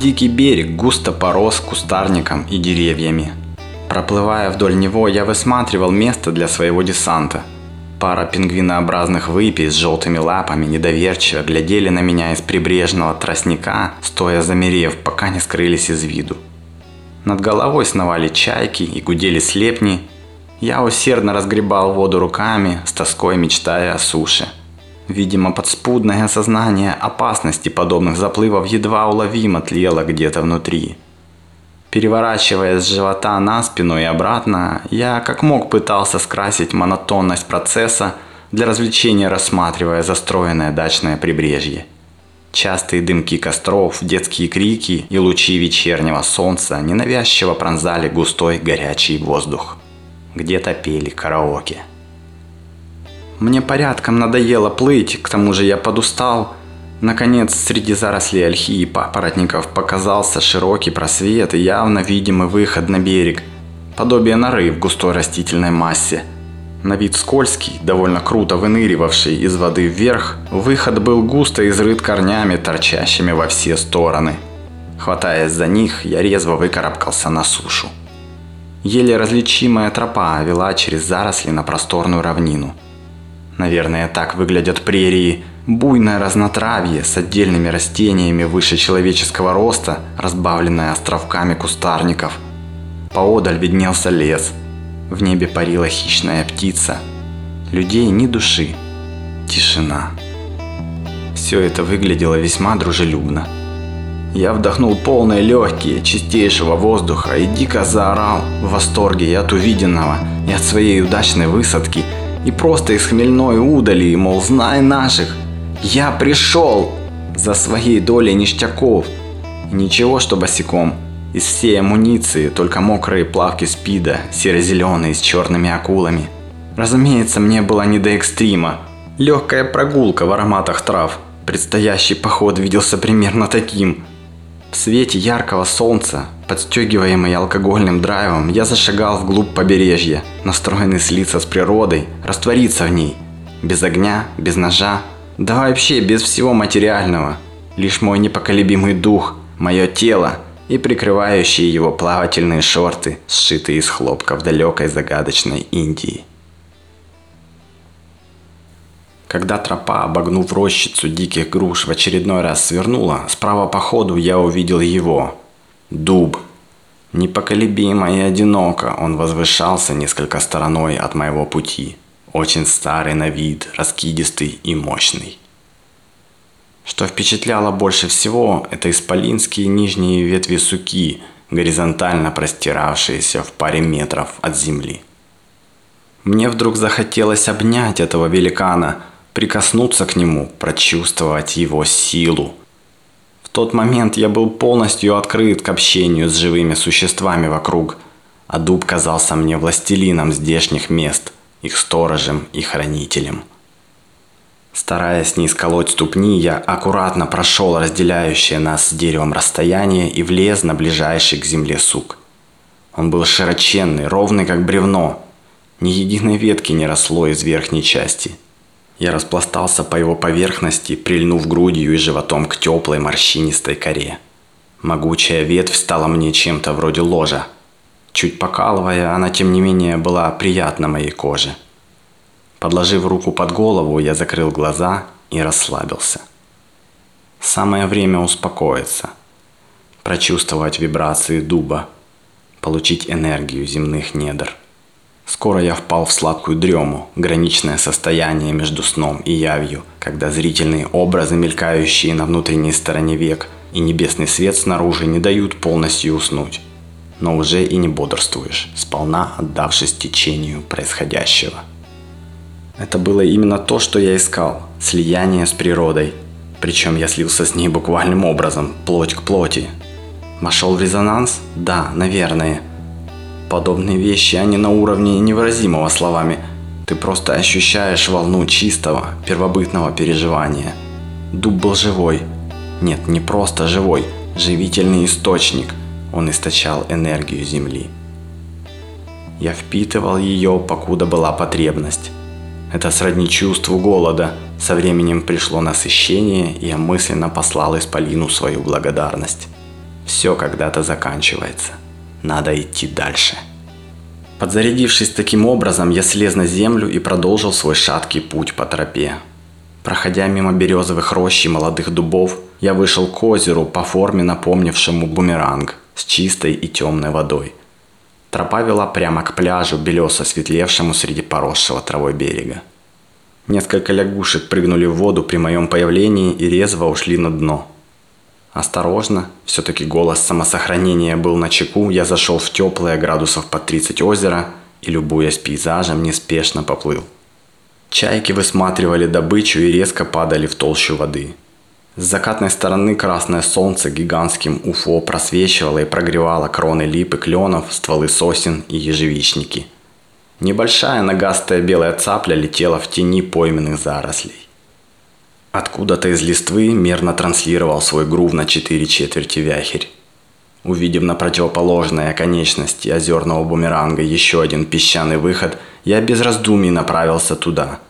Дикий берег густо порос кустарником и деревьями. Проплывая вдоль него, я высматривал место для своего десанта. Пара пингвинообразных выпий с желтыми лапами недоверчиво глядели на меня из прибрежного тростника, стоя замерев, пока не скрылись из виду. Над головой сновали чайки и гудели слепни. Я усердно разгребал воду руками, с тоской мечтая о суше. Видимо, подспудное осознание опасности подобных заплывов едва уловимо тлело где-то внутри. Переворачиваясь с живота на спину и обратно, я как мог пытался скрасить монотонность процесса для развлечения, рассматривая застроенное дачное прибрежье. Частые дымки костров, детские крики и лучи вечернего солнца ненавязчиво пронзали густой горячий воздух. Где-то пели караоке. Мне порядком надоело плыть, к тому же я подустал. Наконец, среди зарослей ольхи и папоротников показался широкий просвет и явно видимый выход на берег. Подобие норы в густой растительной массе. На вид скользкий, довольно круто выныривавший из воды вверх, выход был густо изрыт корнями, торчащими во все стороны. Хватаясь за них, я резво выкарабкался на сушу. Еле различимая тропа вела через заросли на просторную равнину – Наверное, так выглядят прерии. Буйное разнотравье с отдельными растениями выше человеческого роста, разбавленное островками кустарников. Поодаль виднелся лес. В небе парила хищная птица. Людей ни души. Тишина. Все это выглядело весьма дружелюбно. Я вдохнул полные легкие, чистейшего воздуха и дико заорал в восторге и от увиденного, и от своей удачной высадки – и просто из хмельной удали, мол, знай наших. Я пришел за своей долей ништяков. Ничего, что босиком. Из всей амуниции только мокрые плавки спида, серо-зеленые с черными акулами. Разумеется, мне было не до экстрима. Легкая прогулка в ароматах трав. Предстоящий поход виделся примерно таким. В свете яркого солнца, подстегиваемый алкогольным драйвом, я зашагал вглубь побережья, настроенный слиться с природой, раствориться в ней. Без огня, без ножа, да вообще без всего материального. Лишь мой непоколебимый дух, мое тело и прикрывающие его плавательные шорты, сшитые из хлопка в далекой загадочной Индии. Когда тропа, обогнув рощицу диких груш, в очередной раз свернула, справа по ходу я увидел его. Дуб. Непоколебимо и одиноко он возвышался несколько стороной от моего пути. Очень старый на вид, раскидистый и мощный. Что впечатляло больше всего, это исполинские нижние ветви суки, горизонтально простиравшиеся в паре метров от земли. Мне вдруг захотелось обнять этого великана – прикоснуться к нему, прочувствовать его силу. В тот момент я был полностью открыт к общению с живыми существами вокруг, а дуб казался мне властелином здешних мест, их сторожем и хранителем. Стараясь не исколоть ступни, я аккуратно прошел разделяющее нас с деревом расстояние и влез на ближайший к земле сук. Он был широченный, ровный как бревно. Ни единой ветки не росло из верхней части – я распластался по его поверхности, прильнув грудью и животом к теплой морщинистой коре. Могучая ветвь стала мне чем-то вроде ложа. Чуть покалывая, она тем не менее была приятна моей коже. Подложив руку под голову, я закрыл глаза и расслабился. Самое время успокоиться, прочувствовать вибрации дуба, получить энергию земных недр – Скоро я впал в сладкую дрему, граничное состояние между сном и явью, когда зрительные образы, мелькающие на внутренней стороне век, и небесный свет снаружи не дают полностью уснуть. Но уже и не бодрствуешь, сполна отдавшись течению происходящего. Это было именно то, что я искал – слияние с природой. Причем я слился с ней буквальным образом, плоть к плоти. Вошел в резонанс? Да, наверное – Подобные вещи, они на уровне невыразимого словами. Ты просто ощущаешь волну чистого, первобытного переживания. Дуб был живой. Нет, не просто живой, живительный источник. Он источал энергию Земли. Я впитывал ее, покуда была потребность. Это сродни чувству голода. Со временем пришло насыщение, и я мысленно послал Исполину свою благодарность. Все когда-то заканчивается. Надо идти дальше. Подзарядившись таким образом, я слез на землю и продолжил свой шаткий путь по тропе. Проходя мимо березовых рощ и молодых дубов, я вышел к озеру по форме напомнившему бумеранг с чистой и темной водой. Тропа вела прямо к пляжу, белесо светлевшему среди поросшего травой берега. Несколько лягушек прыгнули в воду при моем появлении и резво ушли на дно. Осторожно, все-таки голос самосохранения был на чеку, я зашел в теплое градусов под 30 озеро и, любуясь пейзажем, неспешно поплыл. Чайки высматривали добычу и резко падали в толщу воды. С закатной стороны красное солнце гигантским уфо просвечивало и прогревало кроны лип и кленов, стволы сосен и ежевичники – Небольшая ногастая белая цапля летела в тени пойменных зарослей. Откуда-то из листвы мерно транслировал свой грув на четыре четверти вяхерь. Увидев на противоположной оконечности озерного бумеранга еще один песчаный выход, я без раздумий направился туда.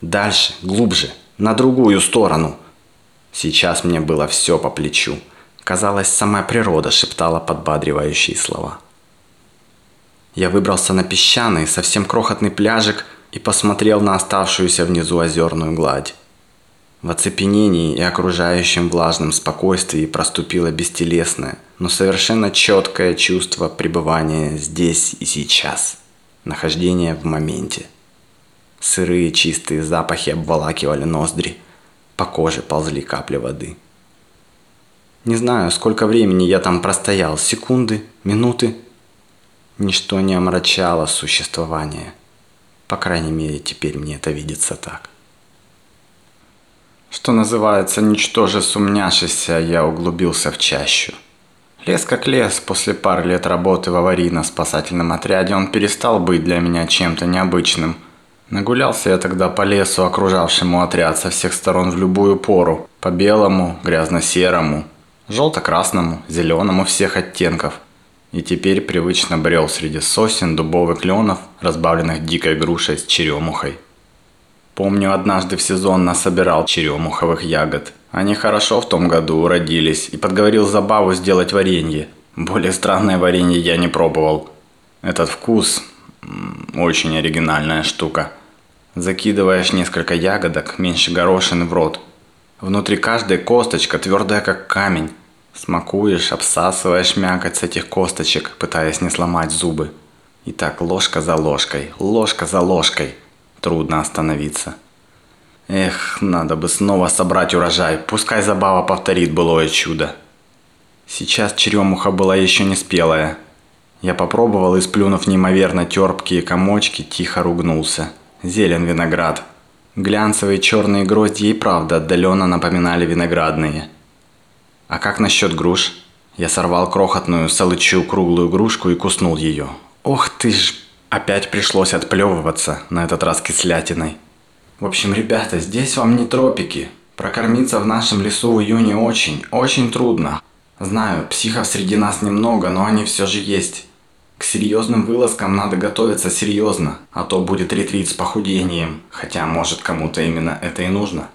Дальше, глубже, на другую сторону. Сейчас мне было все по плечу. Казалось, сама природа шептала подбадривающие слова. Я выбрался на песчаный, совсем крохотный пляжик и посмотрел на оставшуюся внизу озерную гладь. В оцепенении и окружающем влажном спокойствии проступило бестелесное, но совершенно четкое чувство пребывания здесь и сейчас, нахождения в моменте. Сырые чистые запахи обволакивали ноздри, по коже ползли капли воды. Не знаю, сколько времени я там простоял, секунды, минуты – Ничто не омрачало существование. По крайней мере, теперь мне это видится так. Что называется, ничтоже сумняшися, я углубился в чащу. Лес как лес, после пары лет работы в аварийно-спасательном отряде он перестал быть для меня чем-то необычным. Нагулялся я тогда по лесу, окружавшему отряд со всех сторон в любую пору. По белому, грязно-серому, желто-красному, зеленому всех оттенков – и теперь привычно брел среди сосен, дубов и кленов, разбавленных дикой грушей с черемухой. Помню, однажды в сезон насобирал черемуховых ягод. Они хорошо в том году уродились и подговорил Забаву сделать варенье. Более странное варенье я не пробовал. Этот вкус – очень оригинальная штука. Закидываешь несколько ягодок, меньше горошины в рот. Внутри каждой косточка твердая как камень. Смакуешь, обсасываешь мякоть с этих косточек, пытаясь не сломать зубы. И так ложка за ложкой, ложка за ложкой. Трудно остановиться. Эх, надо бы снова собрать урожай, пускай забава повторит былое чудо. Сейчас черемуха была еще не спелая. Я попробовал и, сплюнув неимоверно терпкие комочки, тихо ругнулся. Зелен виноград. Глянцевые черные грозди и правда отдаленно напоминали виноградные – а как насчет груш? Я сорвал крохотную, салычу круглую грушку и куснул ее. Ох ты ж! Опять пришлось отплевываться, на этот раз кислятиной. В общем, ребята, здесь вам не тропики. Прокормиться в нашем лесу в июне очень, очень трудно. Знаю, психов среди нас немного, но они все же есть. К серьезным вылазкам надо готовиться серьезно, а то будет ретрит с похудением, хотя может кому-то именно это и нужно.